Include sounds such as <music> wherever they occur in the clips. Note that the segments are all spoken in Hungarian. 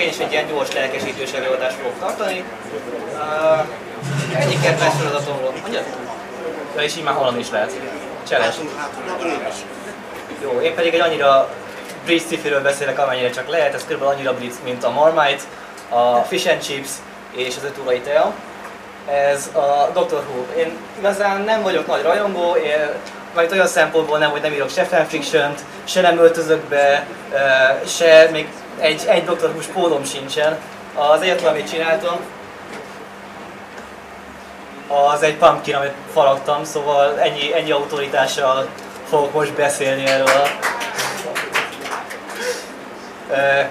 Én is egy ilyen gyors lelkesítős előadást fogok tartani. Uh, egyik kedvenc sorozatom volt. Mondjad? Ja, és így már hallani is lehet. Cseles. Jó, én pedig egy annyira Blitz cifiről beszélek, amennyire csak lehet. Ez kb. annyira Blitz, mint a Marmite, a Fish and Chips és az ötúrai tea. Ez a Doctor Who. Én igazán nem vagyok nagy rajongó, én majd olyan szempontból nem, hogy nem írok se fanfiction se nem öltözök be, se még egy, egy Dr. Pólom sincsen. Az egyetlen, amit csináltam, az egy pumpkin, amit faragtam, szóval ennyi, ennyi autoritással fogok most beszélni erről a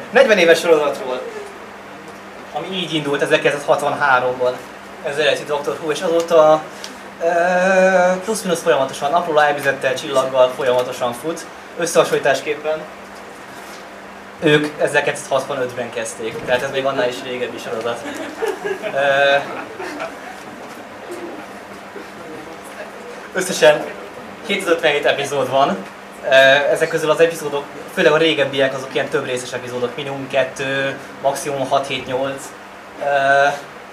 40 éves sorozatról, ami így indult 1963-ban, ez eredeti Dr. Who, és azóta plusz-minusz folyamatosan, apró elvizettel, csillaggal folyamatosan fut, összehasonlításképpen. Ők 1965-ben kezdték, tehát ez még annál is régebbi sorozat. Összesen 257 epizód van, ezek közül az epizódok, főleg a régebbiek, azok ilyen több részes epizódok, minimum 2, maximum 6-7-8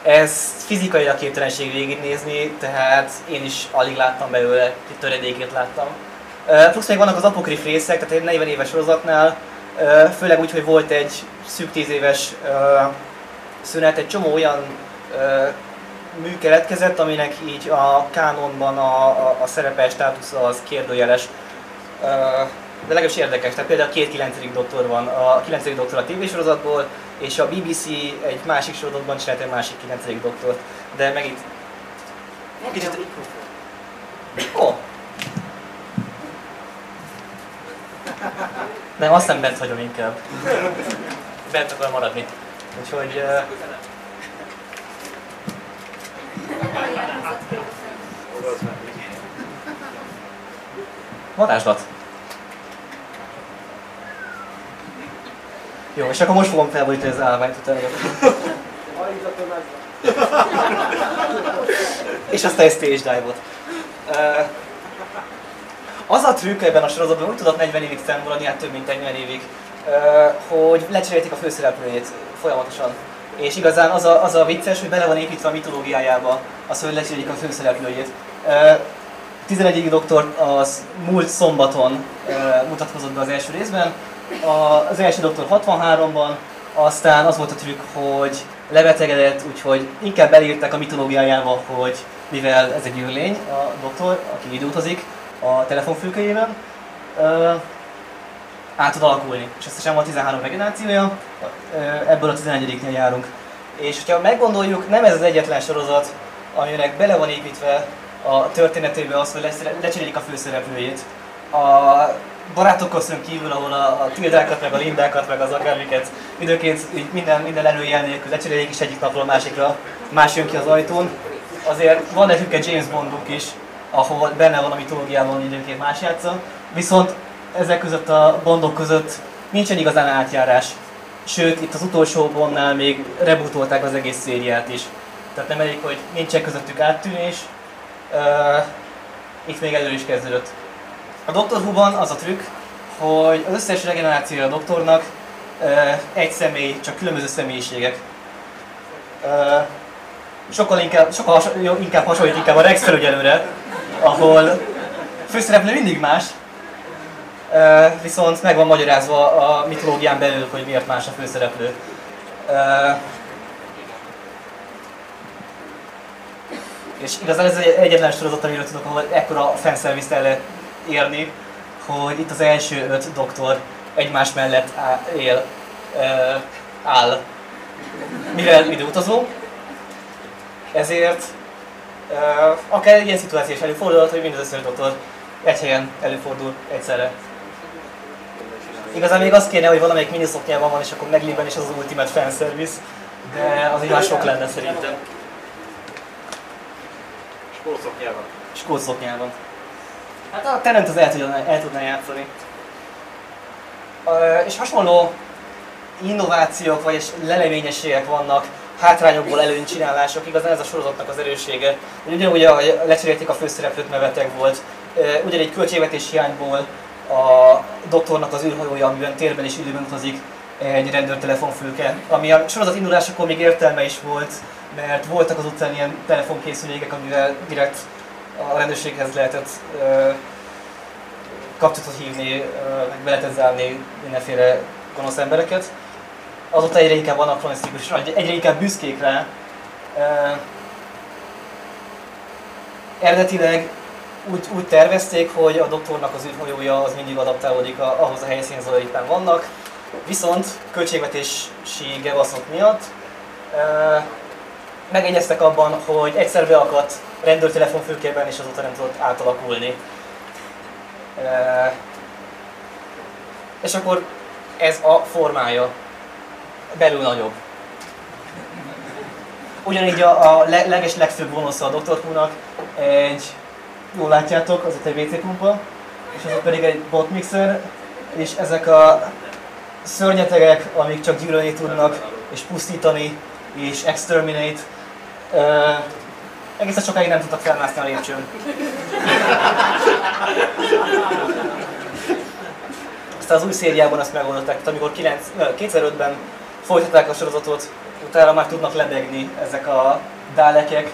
ez fizikailag képtelenség végignézni, tehát én is alig láttam belőle, töredékét láttam. Plusz még vannak az apokrif részek, tehát egy 40 éves sorozatnál, főleg úgy, hogy volt egy szűk 10 éves szünet, egy csomó olyan mű keletkezett, aminek így a kánonban a, a, a szerepel státusza az kérdőjeles. De legalábbis érdekes, tehát például két 9. doktor van, a 9. doktor a tévésorozatból, és a BBC egy másik sorozatban csinált egy másik 9. doktort, de meg itt... Kicsit... Ó! Oh. Nem, azt nem bent hagyom inkább. Bent akar maradni. Úgyhogy... Uh... Varázslat. Jó, és akkor most fogom felborítani az állványt utána. és aztán stage dive-ot. Uh, az a trükk ebben a sorozatban úgy tudott 40 évig fennmaradni, hát több mint 40 évig, hogy lecserélték a főszereplőjét folyamatosan. És igazán az a, az a vicces, hogy bele van építve a mitológiájába az, hogy lecserélik a főszereplőjét. Uh, 11. doktor az múlt szombaton mutatkozott be az első részben, az első doktor 63-ban, aztán az volt a trükk, hogy lebetegedett, úgyhogy inkább belírták a mitológiájába, hogy mivel ez egy űrlény, a doktor, aki időutazik a telefonfülkejében, át tud alakulni. És összesen van 13 regenerációja, ebből a 11-nél járunk. És hogyha meggondoljuk, nem ez az egyetlen sorozat, aminek bele van építve a történetébe az, hogy lecserélik a főszereplőjét. A barátok köszön kívül, ahol a, a Tildákat, meg a Lindákat, meg az akármiket időként minden, minden előjel nélkül lecserélik is egyik napról a másikra, más jön ki az ajtón. Azért van nekünk egy James Bondunk is, ahol benne van a mitológiában időnként más játsza, viszont ezek között a Bondok között nincsen igazán átjárás. Sőt, itt az utolsó Bondnál még rebootolták az egész szériát is. Tehát nem elég, hogy nincsen közöttük áttűnés, uh, itt még elő is kezdődött. A Doctor Who-ban az a trükk, hogy az összes regenerációja a doktornak egy személy, csak különböző személyiségek. Sokkal inkább, sokkal has, inkább hasonlít inkább a Rex felügyelőre, ahol főszereplő mindig más, viszont meg van magyarázva a mitológián belül, hogy miért más a főszereplő. És igazán ez egy egyetlen sorozat, amiről tudok, ahol ekkora fanservice el lehet érni, hogy itt az első öt doktor egymás mellett él, áll, mivel időutazó. Ezért akár egy ilyen szituáció is előfordulhat, hogy mind az összes doktor egy helyen előfordul egyszerre. Igazán még az kéne, hogy valamelyik miniszoknyában van, és akkor meglében is az, az ultimate fanservice, de az így már sok lenne szerintem. Skótszoknyában. Skótszoknyában. Hát a Tenant az el, tudja, el tudná játszani. És hasonló innovációk vagy leleményességek vannak, hátrányokból előny csinálások, igazán ez a sorozatnak az erőssége. Ugyanúgy, ahogy lecserélték a főszereplőt, mert beteg volt, ugyanígy költségvetés hiányból a doktornak az űrhajója, amiben térben és időben utazik, egy rendőrtelefonfülke, ami a sorozat indulásakor még értelme is volt, mert voltak azután ilyen telefonkészülékek, amivel direkt a rendőrséghez lehetett kapcsolatot hívni, meg be lehetett zárni mindenféle gonosz embereket. Azóta egyre inkább anakronisztikus, és egyre inkább büszkék rá. Eredetileg úgy, úgy tervezték, hogy a doktornak az űrhajója az mindig adaptálódik a, ahhoz a helyszínhez, ahol éppen vannak. Viszont költségvetési gevaszok miatt e, megegyeztek abban, hogy egyszer beakadt rendőrtelefonfülkében, és azóta nem tudott átalakulni. E, és akkor ez a formája belül nagyobb. Ugyanígy a, a leges legfőbb vonosza a Dr. Who-nak egy jól látjátok, az ott egy WC pumpa, és az pedig egy botmixer, és ezek a szörnyetegek, amik csak gyűlölni tudnak, és pusztítani, és exterminate. Uh, egészen sokáig nem tudtak felmászni a lépcsőn. Aztán az új szériában azt megoldották, amikor 2005-ben folytatták a sorozatot, utána már tudnak lebegni ezek a dálekek,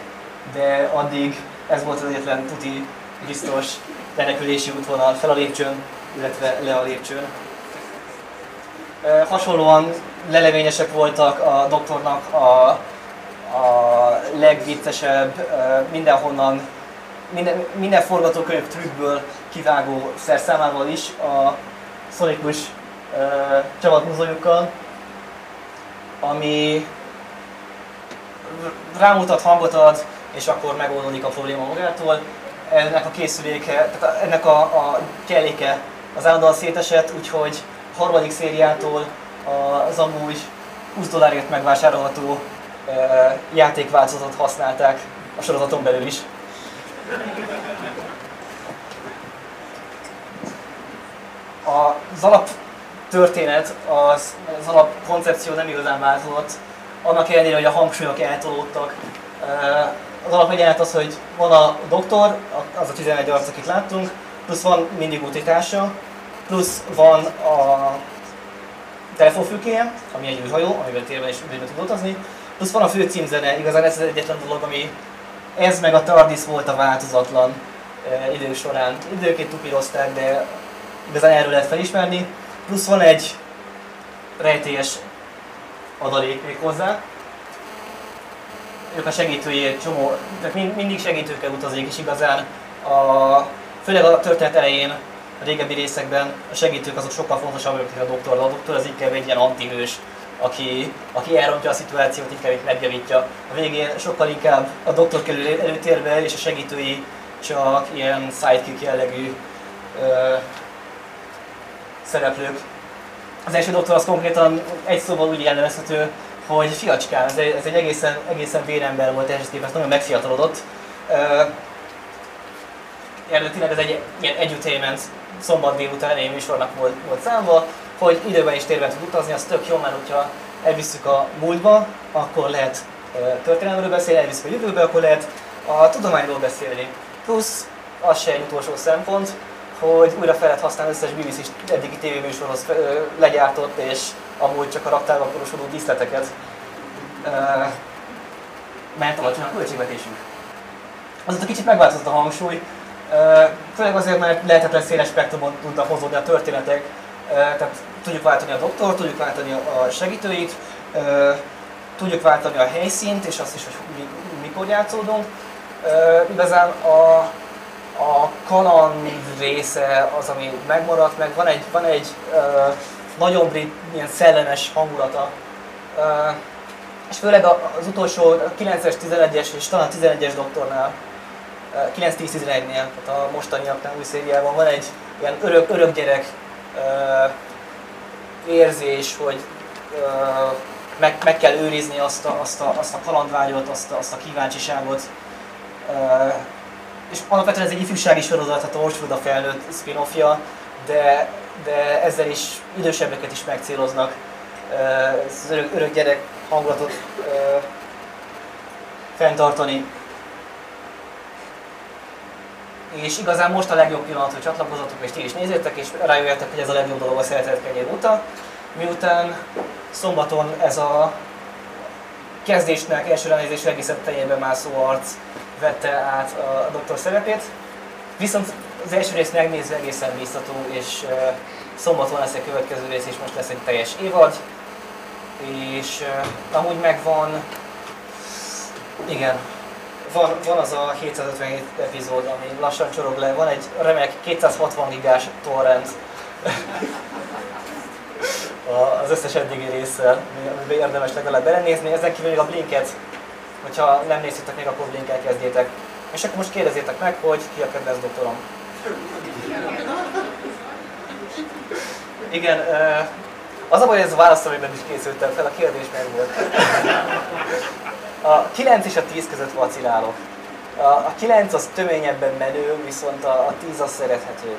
de addig ez volt az egyetlen tuti biztos menekülési útvonal fel a lépcsőn, illetve le a lépcsőn. Hasonlóan lelevényesek voltak a doktornak a, a legviccesebb, mindenhonnan, minden, minden forgatókönyv trükkből kivágó szerszámával is, a szonikus csavatmúzójukkal, ami rámutat, hangot ad, és akkor megoldódik a probléma magától. Ennek a készüléke, tehát ennek a, a kelléke az állandóan szétesett, úgyhogy a harmadik szériától az amúgy 20 dollárért megvásárolható játékváltozatot használták a sorozaton belül is. Az alap történet, az, az alap koncepció nem igazán változott, annak ellenére, hogy a hangsúlyok eltolódtak. Az alapegyenlet az, hogy van a doktor, az a 11 arc, akit láttunk, plusz van mindig útítása, plusz van a telefonfülkéje, ami egy űrhajó, amivel térben is időben tud utazni, plusz van a fő címzene, igazán ez az egyetlen dolog, ami ez meg a TARDIS volt a változatlan e, idő során. Időként tupírozták, de igazán erről lehet felismerni. Plusz van egy rejtélyes adalék még hozzá. Ők a segítői egy csomó, tehát mindig segítőkkel utazik, és igazán a, főleg a történet elején, a régebbi részekben a segítők azok sokkal fontosabbak, mint a doktor. A doktor az inkább egy ilyen antihős, aki, aki elrontja a szituációt, inkább megjavítja. A végén sokkal inkább a doktor kerül előtérbe, és a segítői csak ilyen sidekick jellegű szereplők. Az első doktor az konkrétan egy szóval úgy jellemezhető, hogy fiacskám, ez egy, ez egy egészen, egészen vérember volt ehhez képest, nagyon megfiatalodott. Eredetileg ez egy ilyen edutainment szombat délután egy műsornak volt, volt számva, hogy időben is térben tud utazni, az tök jó, mert hogyha elviszük a múltba, akkor lehet történelemről beszélni, elviszük a jövőbe, akkor lehet a tudományról beszélni. Plusz, az se egy utolsó szempont, hogy újra fel lehet használni összes BBC eddigi tévéműsorhoz legyártott és amúgy csak a raktárba porosodó díszleteket, mert alacsony a költségvetésünk. Azóta kicsit megváltozott a hangsúly, főleg azért, mert lehetetlen széles spektrumon tudnak hozódni a történetek, tehát tudjuk váltani a doktor, tudjuk váltani a segítőit, tudjuk váltani a helyszínt, és azt is, hogy mikor játszódunk. Igazán a a kaland része az, ami megmaradt, meg van egy, van egy uh, nagyon brit, ilyen szellemes hangulata. Uh, és főleg az utolsó 9-es, 11-es és talán 11-es doktornál, uh, 9-10-11-nél, tehát a mostaniaknál új szériában van egy ilyen örök, örök gyerek uh, érzés, hogy uh, meg, meg kell őrizni azt a, azt a, azt a kalandvágyot, azt a, azt a kíváncsiságot. Uh, és alapvetően ez egy ifjúsági sorozat, hát Torchwood a felnőtt spin de, de ezzel is idősebbeket is megcéloznak. Ez az örök, örök gyerek hangulatot fenntartani. És igazán most a legjobb pillanat, hogy csatlakozatok, és ti is nézzétek, és rájöjjetek, hogy ez a legjobb dolog a szeretet kenyér óta. Miután szombaton ez a kezdésnek, első ránézés egészen teljében mászó arc vette át a doktor szerepét, viszont az első részt megnézve egészen biztató, és szombaton lesz egy következő rész, és most lesz egy teljes évad, és amúgy megvan, igen, van, van az a 757 epizód, ami lassan csorog le, van egy remek 260 gigás torrent <laughs> az összes eddigi résszel, amiben érdemes legalább belenézni. Ezen kívül a Blinket, hogyha nem néztétek még, akkor Blinkel kezdjétek. És akkor most kérdezzétek meg, hogy ki a kedvenc doktorom. Igen, az a baj, hogy ez a válasz, amiben is készültem fel, a kérdés meg volt. A 9 és a 10 között vacilálok. A 9 az töményebben menő, viszont a 10 az szerethetőbb.